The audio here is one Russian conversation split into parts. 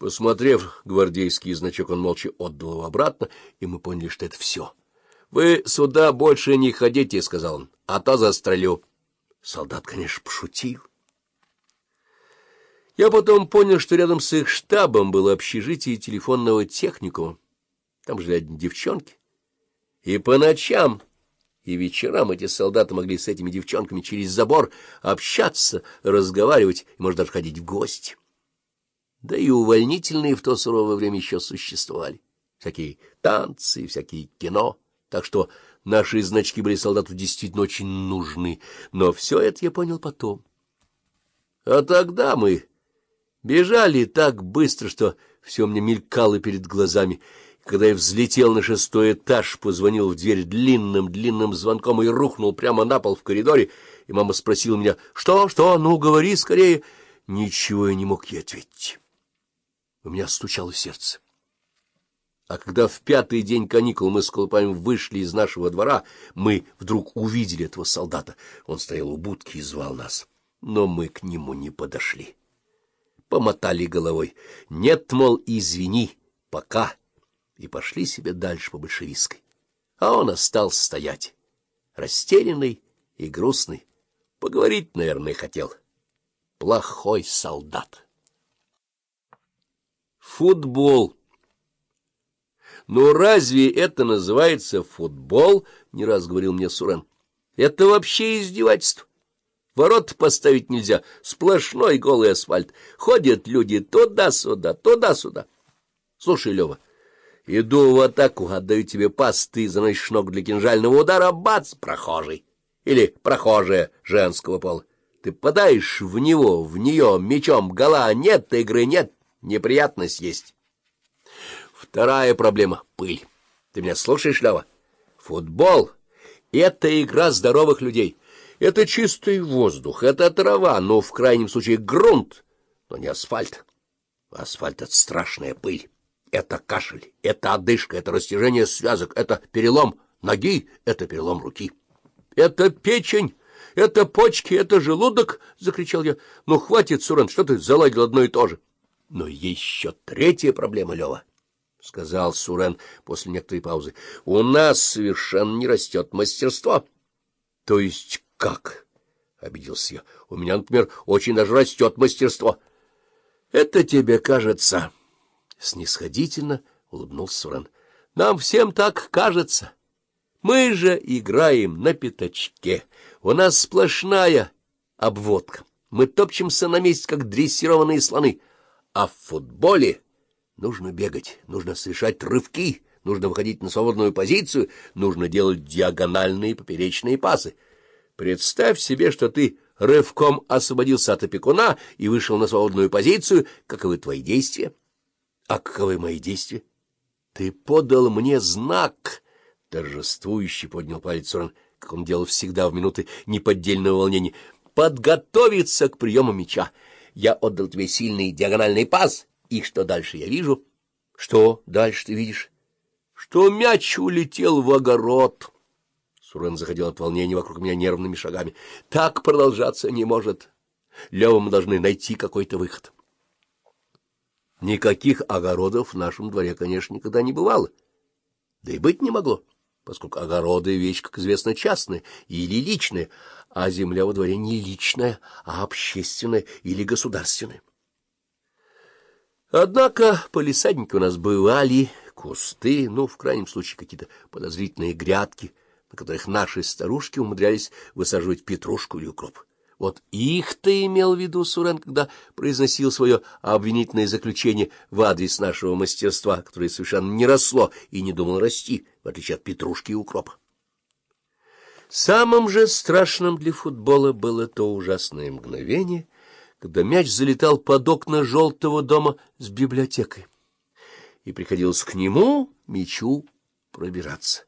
Посмотрев гвардейский значок, он молча отдал его обратно, и мы поняли, что это все. — Вы сюда больше не ходите, — сказал он, — а то застрелю. Солдат, конечно, пошутил. Я потом понял, что рядом с их штабом было общежитие телефонного техникума. Там жили одни девчонки. И по ночам и вечерам эти солдаты могли с этими девчонками через забор общаться, разговаривать и, может, даже ходить в гости. Да и увольнительные в то суровое время еще существовали. Всякие танцы, всякие кино. Так что наши значки были солдату действительно очень нужны. Но все это я понял потом. А тогда мы бежали так быстро, что все мне мелькало перед глазами. Когда я взлетел на шестой этаж, позвонил в дверь длинным-длинным звонком и рухнул прямо на пол в коридоре, и мама спросила меня, «Что, что? Ну, говори скорее!» Ничего я не мог ей ответить. У меня стучало сердце. А когда в пятый день каникул мы с Колупаем вышли из нашего двора, мы вдруг увидели этого солдата. Он стоял у будки и звал нас. Но мы к нему не подошли. Помотали головой. Нет, мол, извини, пока. И пошли себе дальше по большевистской. А он остался стоять, растерянный и грустный. Поговорить, наверное, хотел. Плохой солдат. Футбол. «Ну разве это называется футбол?» — не раз говорил мне Сурен. «Это вообще издевательство. Ворот поставить нельзя, сплошной голый асфальт. Ходят люди туда-сюда, туда-сюда. Слушай, Лева, иду в атаку, отдаю тебе пас, ты заносишь ногу для кинжального удара, бац, прохожий. Или прохожая женского пола. Ты подаешь в него, в нее мечом, гола, нет игры, нет неприятность есть. Вторая проблема — пыль. Ты меня слушаешь, Лева? Футбол — это игра здоровых людей. Это чистый воздух, это трава, но в крайнем случае грунт, но не асфальт. Асфальт — это страшная пыль. Это кашель, это одышка, это растяжение связок, это перелом ноги, это перелом руки. Это печень, это почки, это желудок, — закричал я. — Ну, хватит, Сурен, что ты заладил одно и то же? — но еще третья проблема, Лева, — сказал Сурен после некоторой паузы. — У нас совершенно не растет мастерство. — То есть как? — обиделся я. — У меня, например, очень даже растет мастерство. — Это тебе кажется. Снисходительно улыбнулся Сурен. — Нам всем так кажется. Мы же играем на пятачке. У нас сплошная обводка. Мы топчемся на месте, как дрессированные слоны. А в футболе нужно бегать, нужно совершать рывки, нужно выходить на свободную позицию, нужно делать диагональные поперечные пасы. Представь себе, что ты рывком освободился от опекуна и вышел на свободную позицию. Каковы твои действия? А каковы мои действия? Ты подал мне знак. Торжествующий поднял палец Суран, как он делал всегда в минуты неподдельного волнения. Подготовиться к приему мяча я отдал тебе сильный диагональный пас, и что дальше я вижу? Что дальше ты видишь? Что мяч улетел в огород. Сурен заходил от волнения вокруг меня нервными шагами. Так продолжаться не может. Лева, мы должны найти какой-то выход. Никаких огородов в нашем дворе, конечно, никогда не бывало. Да и быть не могло, поскольку огороды — вещь, как известно, частная или личная, а земля во дворе не личная, а общественная или государственная. Однако полисадники у нас бывали, кусты, ну, в крайнем случае, какие-то подозрительные грядки, на которых наши старушки умудрялись высаживать петрушку или укроп. Вот их ты имел в виду, Сурен, когда произносил свое обвинительное заключение в адрес нашего мастерства, которое совершенно не росло и не думало расти, в отличие от петрушки и укропа. Самым же страшным для футбола было то ужасное мгновение, когда мяч залетал под окна желтого дома с библиотекой, и приходилось к нему, мячу, пробираться.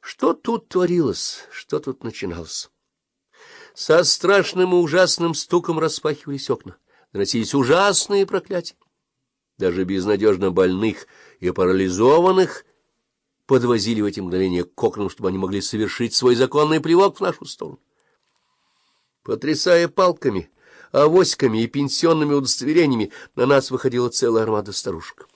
Что тут творилось, что тут начиналось? Со страшным и ужасным стуком распахивались окна, доносились ужасные проклятия. Даже безнадежно больных и парализованных подвозили в эти мгновения к окнам, чтобы они могли совершить свой законный плевок в нашу сторону. Потрясая палками, авоськами и пенсионными удостоверениями на нас выходила целая армада старушек.